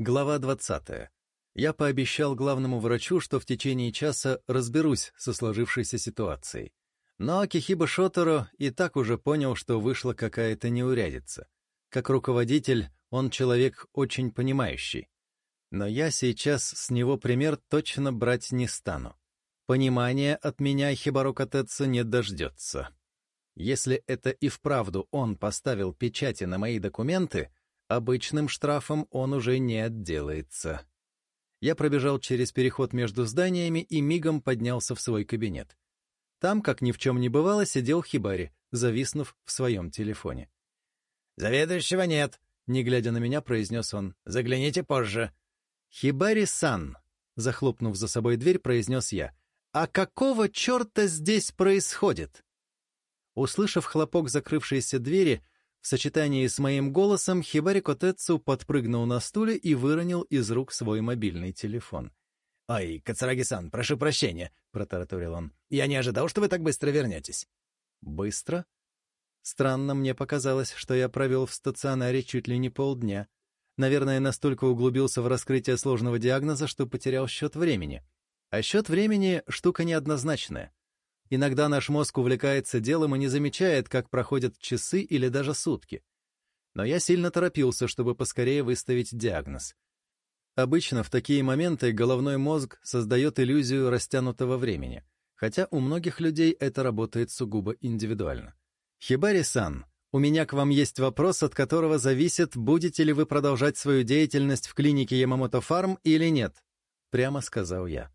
Глава 20. Я пообещал главному врачу, что в течение часа разберусь со сложившейся ситуацией. Но Акихиба Шоторо и так уже понял, что вышла какая-то неурядица. Как руководитель, он человек очень понимающий. Но я сейчас с него пример точно брать не стану. Понимания от меня Хибаро Катецу не дождется. Если это и вправду он поставил печати на мои документы, Обычным штрафом он уже не отделается. Я пробежал через переход между зданиями и мигом поднялся в свой кабинет. Там, как ни в чем не бывало, сидел Хибари, зависнув в своем телефоне. «Заведующего нет», — не глядя на меня, произнес он. «Загляните позже». «Хибари-сан», — захлопнув за собой дверь, произнес я. «А какого черта здесь происходит?» Услышав хлопок закрывшейся двери, в сочетании с моим голосом Хибари Котецу подпрыгнул на стуле и выронил из рук свой мобильный телефон. «Ой, Кацараги-сан, прошу прощения», — протараторил он. «Я не ожидал, что вы так быстро вернетесь». «Быстро?» Странно мне показалось, что я провел в стационаре чуть ли не полдня. Наверное, настолько углубился в раскрытие сложного диагноза, что потерял счет времени. А счет времени — штука неоднозначная. Иногда наш мозг увлекается делом и не замечает, как проходят часы или даже сутки. Но я сильно торопился, чтобы поскорее выставить диагноз. Обычно в такие моменты головной мозг создает иллюзию растянутого времени, хотя у многих людей это работает сугубо индивидуально. Хибари-сан, у меня к вам есть вопрос, от которого зависит, будете ли вы продолжать свою деятельность в клинике Ямамото Фарм или нет, прямо сказал я.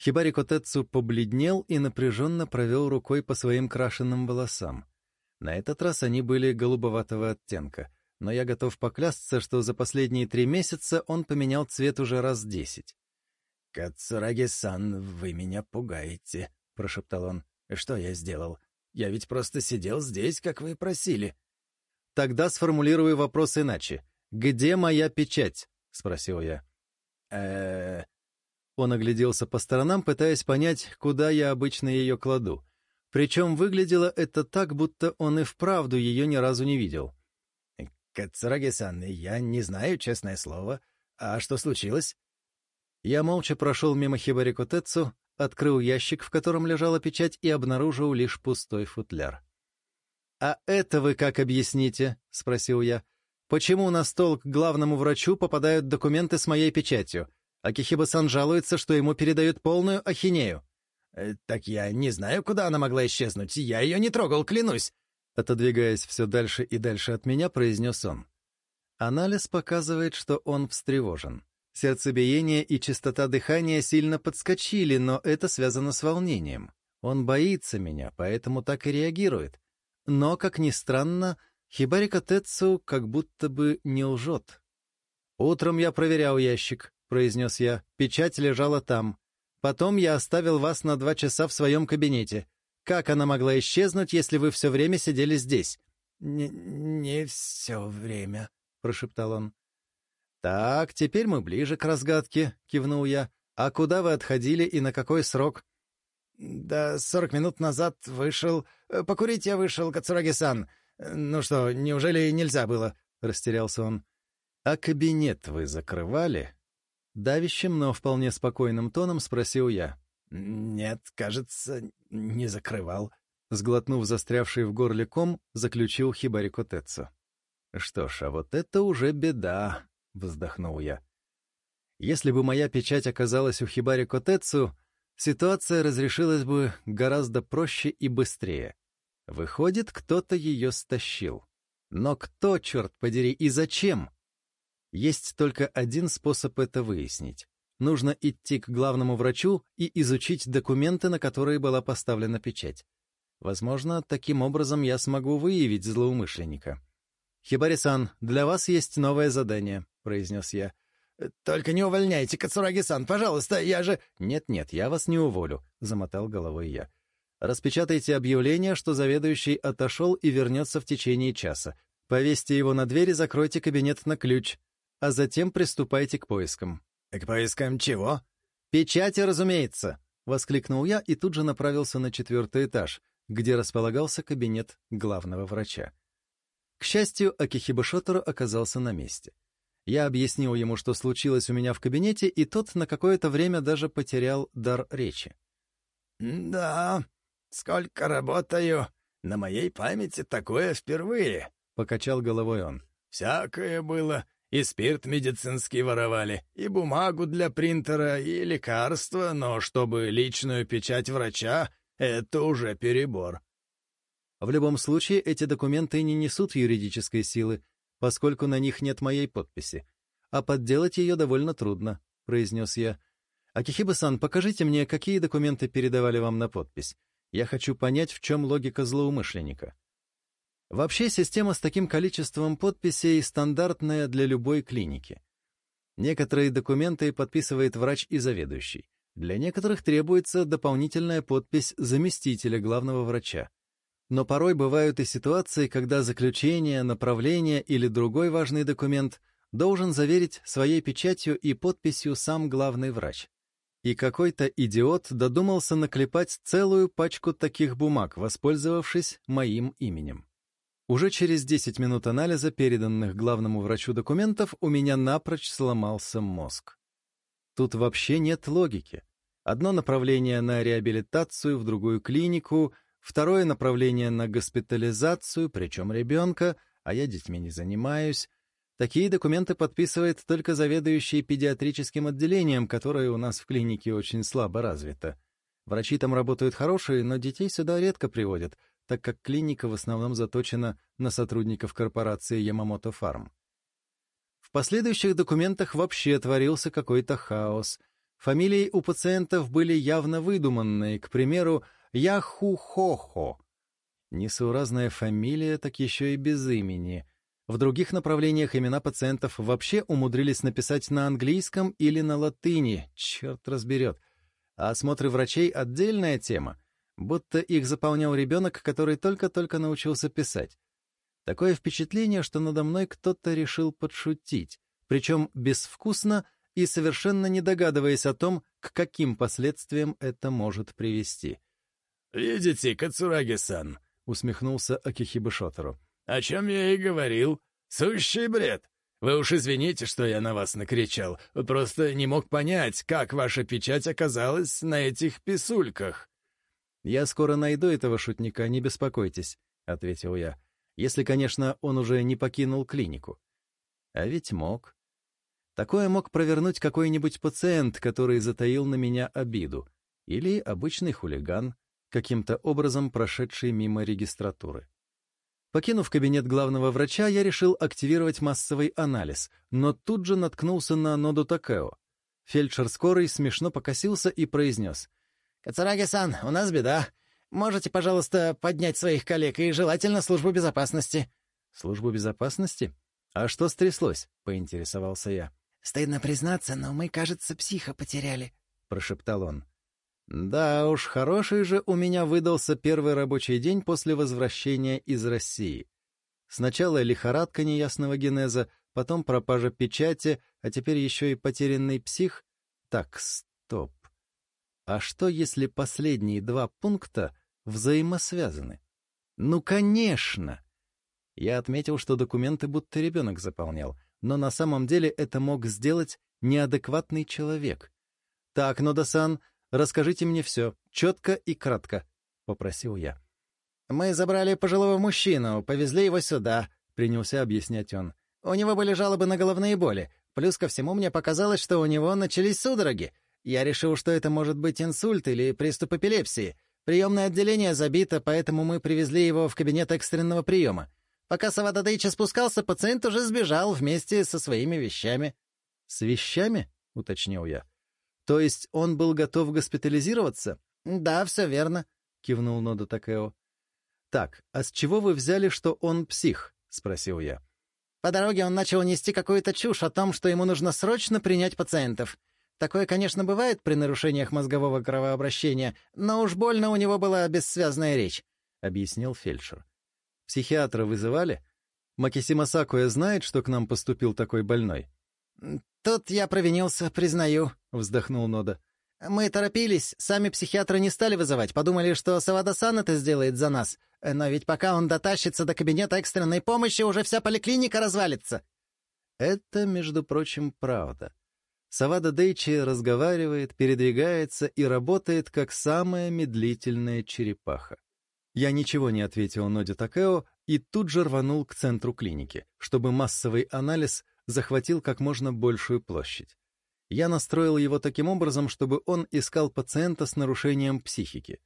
Хибари Котецу побледнел и напряженно провел рукой по своим крашенным волосам. На этот раз они были голубоватого оттенка, но я готов поклясться, что за последние три месяца он поменял цвет уже раз десять. «Кацураги-сан, вы меня пугаете», — прошептал он. «Что я сделал? Я ведь просто сидел здесь, как вы просили». «Тогда сформулирую вопрос иначе. Где моя печать?» — спросил я. э он огляделся по сторонам, пытаясь понять, куда я обычно ее кладу. Причем выглядело это так, будто он и вправду ее ни разу не видел. «Кацураги-сан, я не знаю, честное слово. А что случилось?» Я молча прошел мимо Хибари Котецу, открыл ящик, в котором лежала печать, и обнаружил лишь пустой футляр. «А это вы как объясните?» — спросил я. «Почему на стол к главному врачу попадают документы с моей печатью? Акихиба-сан жалуется, что ему передают полную ахинею. Э, «Так я не знаю, куда она могла исчезнуть. Я ее не трогал, клянусь!» Отодвигаясь все дальше и дальше от меня, произнес он. Анализ показывает, что он встревожен. Сердцебиение и частота дыхания сильно подскочили, но это связано с волнением. Он боится меня, поэтому так и реагирует. Но, как ни странно, Хибарика Тецу как будто бы не лжет. Утром я проверял ящик. — произнес я. «Печать лежала там. Потом я оставил вас на два часа в своем кабинете. Как она могла исчезнуть, если вы все время сидели здесь?» «Не, не все время», — прошептал он. «Так, теперь мы ближе к разгадке», — кивнул я. «А куда вы отходили и на какой срок?» «Да сорок минут назад вышел... Э, покурить я вышел, Кацураги-сан. Ну что, неужели нельзя было?» — растерялся он. «А кабинет вы закрывали?» Давящим, но вполне спокойным тоном спросил я. «Нет, кажется, не закрывал», — сглотнув застрявший в горле ком, заключил Хибари Котецу. «Что ж, а вот это уже беда», — вздохнул я. «Если бы моя печать оказалась у Хибари Котецу, ситуация разрешилась бы гораздо проще и быстрее. Выходит, кто-то ее стащил. Но кто, черт подери, и зачем?» Есть только один способ это выяснить. Нужно идти к главному врачу и изучить документы, на которые была поставлена печать. Возможно, таким образом я смогу выявить злоумышленника. «Хибари-сан, для вас есть новое задание», — произнес я. «Только не увольняйте, Кацураги-сан, пожалуйста, я же...» «Нет-нет, я вас не уволю», — замотал головой я. «Распечатайте объявление, что заведующий отошел и вернется в течение часа. Повесьте его на дверь и закройте кабинет на ключ а затем приступайте к поискам». «К поискам чего?» «Печати, разумеется!» — воскликнул я и тут же направился на четвертый этаж, где располагался кабинет главного врача. К счастью, Акихиба Шоторо оказался на месте. Я объяснил ему, что случилось у меня в кабинете, и тот на какое-то время даже потерял дар речи. «Да, сколько работаю, на моей памяти такое впервые», — покачал головой он. «Всякое было. И спирт медицинский воровали, и бумагу для принтера, и лекарства, но чтобы личную печать врача — это уже перебор». В любом случае, эти документы не несут юридической силы, поскольку на них нет моей подписи. А подделать ее довольно трудно, — произнес я. Акихиба-сан, покажите мне, какие документы передавали вам на подпись. Я хочу понять, в чем логика злоумышленника. Вообще, система с таким количеством подписей стандартная для любой клиники. Некоторые документы подписывает врач и заведующий. Для некоторых требуется дополнительная подпись заместителя главного врача. Но порой бывают и ситуации, когда заключение, направление или другой важный документ должен заверить своей печатью и подписью сам главный врач. И какой-то идиот додумался наклепать целую пачку таких бумаг, воспользовавшись моим именем. Уже через 10 минут анализа переданных главному врачу документов у меня напрочь сломался мозг. Тут вообще нет логики. Одно направление на реабилитацию в другую клинику, Второе направление на госпитализацию, причем ребенка, а я детьми не занимаюсь. Такие документы подписывает только заведующий педиатрическим отделением, которое у нас в клинике очень слабо развито. Врачи там работают хорошие, но детей сюда редко приводят, так как клиника в основном заточена на сотрудников корпорации Ямамото Фарм. В последующих документах вообще творился какой-то хаос. Фамилии у пациентов были явно выдуманные, к примеру, Яху-Хо-Хо. Несуразная фамилия, так еще и без имени. В других направлениях имена пациентов вообще умудрились написать на английском или на латыни, черт разберет. А осмотры врачей — отдельная тема, будто их заполнял ребенок, который только-только научился писать. Такое впечатление, что надо мной кто-то решил подшутить, причем безвкусно и совершенно не догадываясь о том, к каким последствиям это может привести. «Видите, Кацураги-сан», — усмехнулся Акихиба Шотору. «О чем я и говорил. Сущий бред. Вы уж извините, что я на вас накричал. Просто не мог понять, как ваша печать оказалась на этих писульках». «Я скоро найду этого шутника, не беспокойтесь», — ответил я. «Если, конечно, он уже не покинул клинику». А ведь мог. Такое мог провернуть какой-нибудь пациент, который затаил на меня обиду. Или обычный хулиган каким-то образом прошедший мимо регистратуры. Покинув кабинет главного врача, я решил активировать массовый анализ, но тут же наткнулся на Ноду Такео. Фельдшер скорой смешно покосился и произнес. «Кацараги-сан, у нас беда. Можете, пожалуйста, поднять своих коллег и желательно службу безопасности». «Службу безопасности? А что стряслось?» — поинтересовался я. «Стыдно признаться, но мы, кажется, психа потеряли», — прошептал он. Да уж, хороший же у меня выдался первый рабочий день после возвращения из России. Сначала лихорадка неясного генеза, потом пропажа печати, а теперь еще и потерянный псих. Так, стоп. А что, если последние два пункта взаимосвязаны? Ну, конечно! Я отметил, что документы будто ребенок заполнял, но на самом деле это мог сделать неадекватный человек. Так, Нода-сан, Расскажите мне все, четко и кратко», — попросил я. «Мы забрали пожилого мужчину, повезли его сюда», — принялся объяснять он. «У него были жалобы на головные боли. Плюс ко всему мне показалось, что у него начались судороги. Я решил, что это может быть инсульт или приступ эпилепсии. Приемное отделение забито, поэтому мы привезли его в кабинет экстренного приема. Пока Савада Дейча спускался, пациент уже сбежал вместе со своими вещами». «С вещами?» — уточнил я. То есть он был готов госпитализироваться? — Да, все верно, — кивнул Нода Такео. — Так, а с чего вы взяли, что он псих? — спросил я. По дороге он начал нести какую-то чушь о том, что ему нужно срочно принять пациентов. Такое, конечно, бывает при нарушениях мозгового кровообращения, но уж больно у него была бессвязная речь, — объяснил фельдшер. — Психиатра вызывали? Макисима Сакуя знает, что к нам поступил такой больной? «Тут я провинился, признаю», — вздохнул Нода. «Мы торопились, сами психиатры не стали вызывать, подумали, что Савада-сан это сделает за нас. Но ведь пока он дотащится до кабинета экстренной помощи, уже вся поликлиника развалится». Это, между прочим, правда. Савада Дейчи разговаривает, передвигается и работает, как самая медлительная черепаха. Я ничего не ответил Ноде Такео и тут же рванул к центру клиники, чтобы массовый анализ захватил как можно большую площадь. Я настроил его таким образом, чтобы он искал пациента с нарушением психики.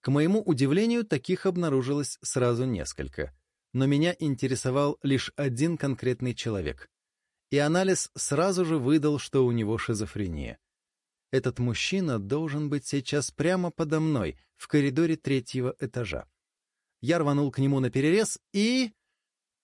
К моему удивлению, таких обнаружилось сразу несколько. Но меня интересовал лишь один конкретный человек. И анализ сразу же выдал, что у него шизофрения. Этот мужчина должен быть сейчас прямо подо мной, в коридоре третьего этажа. Я рванул к нему на перерез и...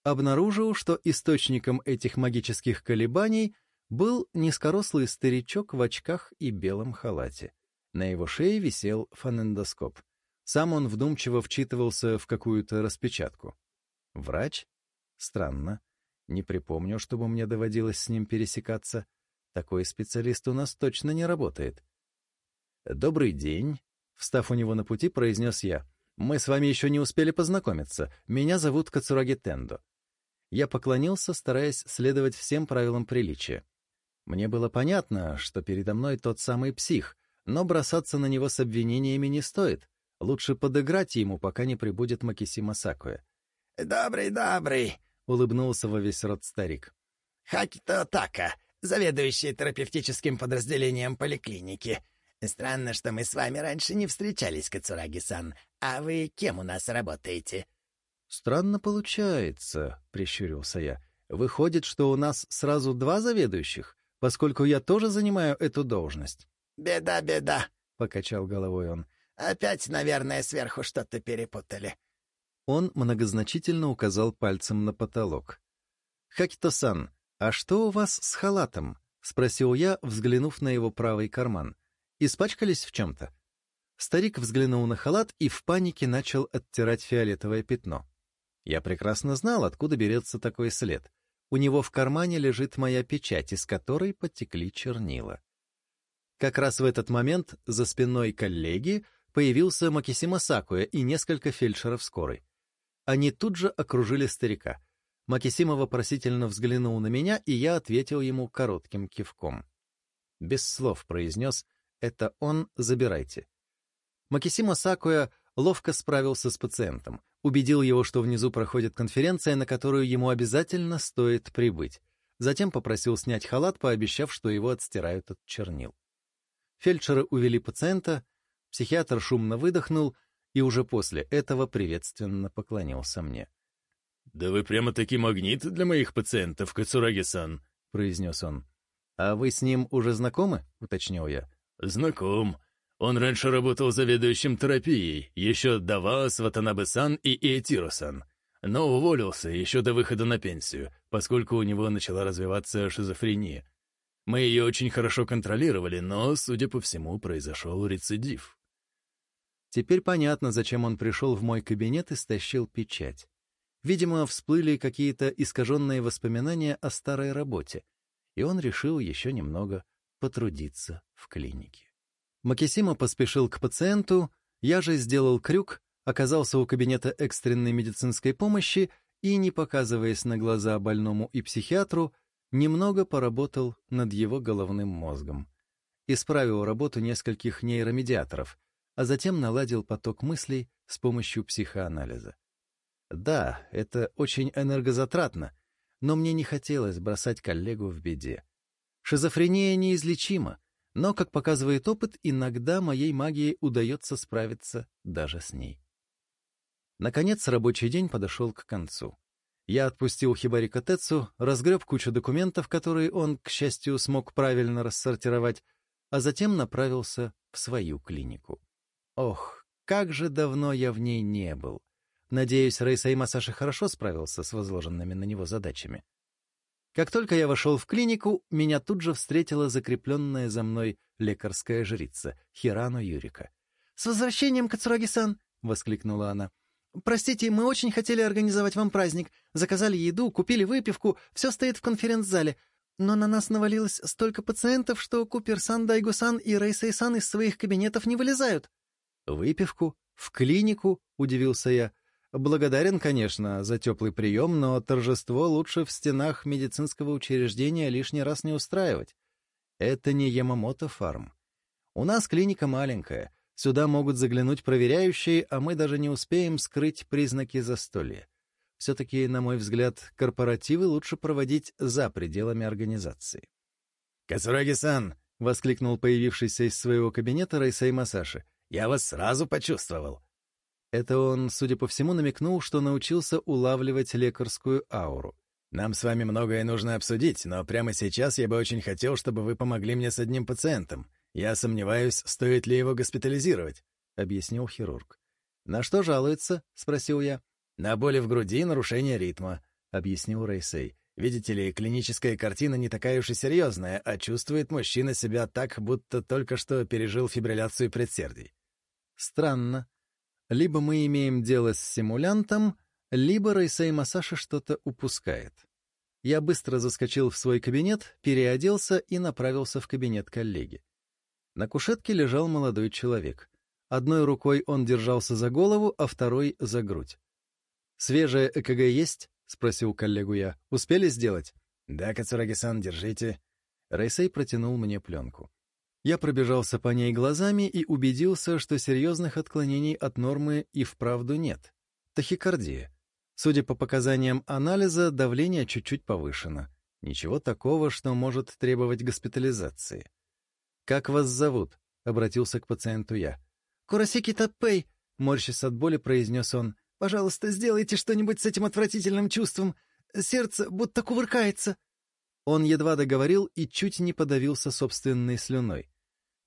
обнаружил, что источником этих магических колебаний был низкорослый старичок в очках и белом халате. На его шее висел фонендоскоп. Сам он вдумчиво вчитывался в какую-то распечатку. Врач? Странно. Не припомню, чтобы мне доводилось с ним пересекаться. Такой специалист у нас точно не работает. «Добрый день», — встав у него на пути, произнес я. «Мы с вами еще не успели познакомиться. Меня зовут Кацураги Тендо». Я поклонился, стараясь следовать всем правилам приличия. Мне было понятно, что передо мной тот самый псих, но бросаться на него с обвинениями не стоит. Лучше подыграть ему, пока не прибудет Макисима Сакуя. «Добрый, добрый», — улыбнулся во весь рот старик. «Хакито Така, заведующий терапевтическим подразделением поликлиники. Странно, что мы с вами раньше не встречались, Кацураги-сан. А вы кем у нас работаете?» «Странно получается», — прищурился я. «Выходит, что у нас сразу два заведующих, поскольку я тоже занимаю эту должность». «Беда, беда», — покачал головой он. «Опять, наверное, сверху что-то перепутали». Он многозначительно указал пальцем на потолок. «Хакито-сан, а что у вас с халатом?» — спросил я, взглянув на его правый карман. «Испачкались в чем-то?» Старик взглянул на халат и в панике начал оттирать фиолетовое пятно. Я прекрасно знал, откуда берется такой след. У него в кармане лежит моя печать, из которой потекли чернила. Как раз в этот момент за спиной коллеги появился Макисима Сакуя и несколько фельдшеров скорой. Они тут же окружили старика. Макисима вопросительно взглянул на меня, и я ответил ему коротким кивком. Без слов произнес «Это он, забирайте». Макисима Сакуя ловко справился с пациентом, убедил его, что внизу проходит конференция, на которую ему обязательно стоит прибыть. Затем попросил снять халат, пообещав, что его отстирают от чернил. Фельдшеры увели пациента, психиатр шумно выдохнул и уже после этого приветственно поклонился мне. «Да вы прямо-таки магнит для моих пациентов, Кацураги-сан», — произнес он. «А вы с ним уже знакомы?» — уточнил я. «Знаком. Он раньше работал заведующим терапией, еще до вас, Ватанабе-сан и Иэтиро-сан. Но уволился еще до выхода на пенсию, поскольку у него начала развиваться шизофрения. Мы ее очень хорошо контролировали, но, судя по всему, произошел рецидив. Теперь понятно, зачем он пришел в мой кабинет и стащил печать. Видимо, всплыли какие-то искаженные воспоминания о старой работе, и он решил еще немного потрудиться в клинике. Макисима поспешил к пациенту, я же сделал крюк, оказался у кабинета экстренной медицинской помощи и, не показываясь на глаза больному и психиатру, немного поработал над его головным мозгом. Исправил работу нескольких нейромедиаторов, а затем наладил поток мыслей с помощью психоанализа. Да, это очень энергозатратно, но мне не хотелось бросать коллегу в беде. Шизофрения неизлечима, но, как показывает опыт, иногда моей магии удается справиться даже с ней. Наконец, рабочий день подошел к концу. Я отпустил Хибарика Тецу, разгреб кучу документов, которые он, к счастью, смог правильно рассортировать, а затем направился в свою клинику. Ох, как же давно я в ней не был. Надеюсь, Рейсай Масаши хорошо справился с возложенными на него задачами. Как только я вошел в клинику, меня тут же встретила закрепленная за мной лекарская жрица Хирану Юрика. — С возвращением, Кацураги-сан! — воскликнула она. — Простите, мы очень хотели организовать вам праздник. Заказали еду, купили выпивку, все стоит в конференц-зале. Но на нас навалилось столько пациентов, что Купер-сан, Дайгу-сан и Рейсей-сан из своих кабинетов не вылезают. «Выпивку? В клинику?» — удивился я. Благодарен, конечно, за теплый прием, но торжество лучше в стенах медицинского учреждения лишний раз не устраивать. Это не Ямамото фарм. У нас клиника маленькая, сюда могут заглянуть проверяющие, а мы даже не успеем скрыть признаки застолья. Все-таки, на мой взгляд, корпоративы лучше проводить за пределами организации. «Кацураги-сан!» — воскликнул появившийся из своего кабинета Райсей Масаши. «Я вас сразу почувствовал. Это он, судя по всему, намекнул, что научился улавливать лекарскую ауру. «Нам с вами многое нужно обсудить, но прямо сейчас я бы очень хотел, чтобы вы помогли мне с одним пациентом. Я сомневаюсь, стоит ли его госпитализировать», — объяснил хирург. «На что жалуется?» — спросил я. «На боли в груди и нарушение ритма», — объяснил Рейсей. «Видите ли, клиническая картина не такая уж и серьезная, а чувствует мужчина себя так, будто только что пережил фибрилляцию предсердий». «Странно», либо мы имеем дело с симулянтом, либо Рейсей Масаши что-то упускает. Я быстро заскочил в свой кабинет, переоделся и направился в кабинет коллеги. На кушетке лежал молодой человек. Одной рукой он держался за голову, а второй — за грудь. «Свежее ЭКГ есть?» — спросил коллегу я. «Успели сделать?» «Да, Кацураги-сан, держите». Рейсей протянул мне пленку. Я пробежался по ней глазами и убедился, что серьезных отклонений от нормы и вправду нет. Тахикардия. Судя по показаниям анализа, давление чуть-чуть повышено. Ничего такого, что может требовать госпитализации. «Как вас зовут?» — обратился к пациенту я. «Курасики Таппей», — морщась от боли, произнес он. «Пожалуйста, сделайте что-нибудь с этим отвратительным чувством. Сердце будто кувыркается». Он едва договорил и чуть не подавился собственной слюной.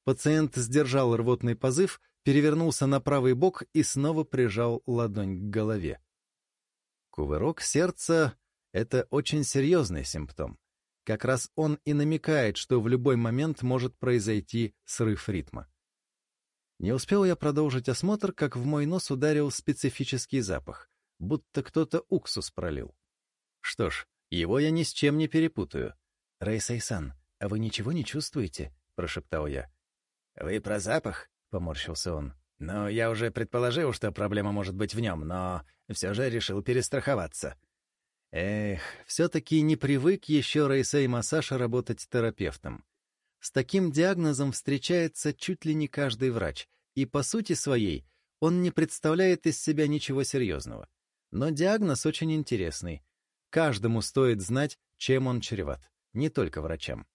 Пациент сдержал рвотный позыв, перевернулся на правый бок и снова прижал ладонь к голове. Кувырок сердца — это очень серьезный симптом. Как раз он и намекает, что в любой момент может произойти срыв ритма. Не успел я продолжить осмотр, как в мой нос ударил специфический запах, будто кто-то уксус пролил. Что ж, его я ни с чем не перепутаю. «Рэй-Сайсан, а вы ничего не чувствуете?» — прошептал я. «Вы про запах?» — поморщился он. «Ну, я уже предположил, что проблема может быть в нем, но все же решил перестраховаться». Эх, все-таки не привык еще Рейсей Масаша работать терапевтом. С таким диагнозом встречается чуть ли не каждый врач, и по сути своей он не представляет из себя ничего серьезного. Но диагноз очень интересный. Каждому стоит знать, чем он чреват, не только врачам.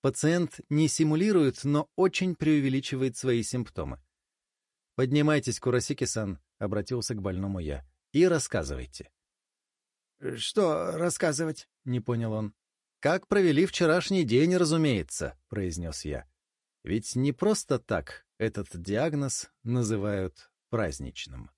Пациент не симулирует, но очень преувеличивает свои симптомы. «Поднимайтесь, Курасики-сан», — обратился к больному я, — «и рассказывайте». «Что рассказывать?» — не понял он. «Как провели вчерашний день, разумеется», — произнес я. Ведь не просто так этот диагноз называют праздничным.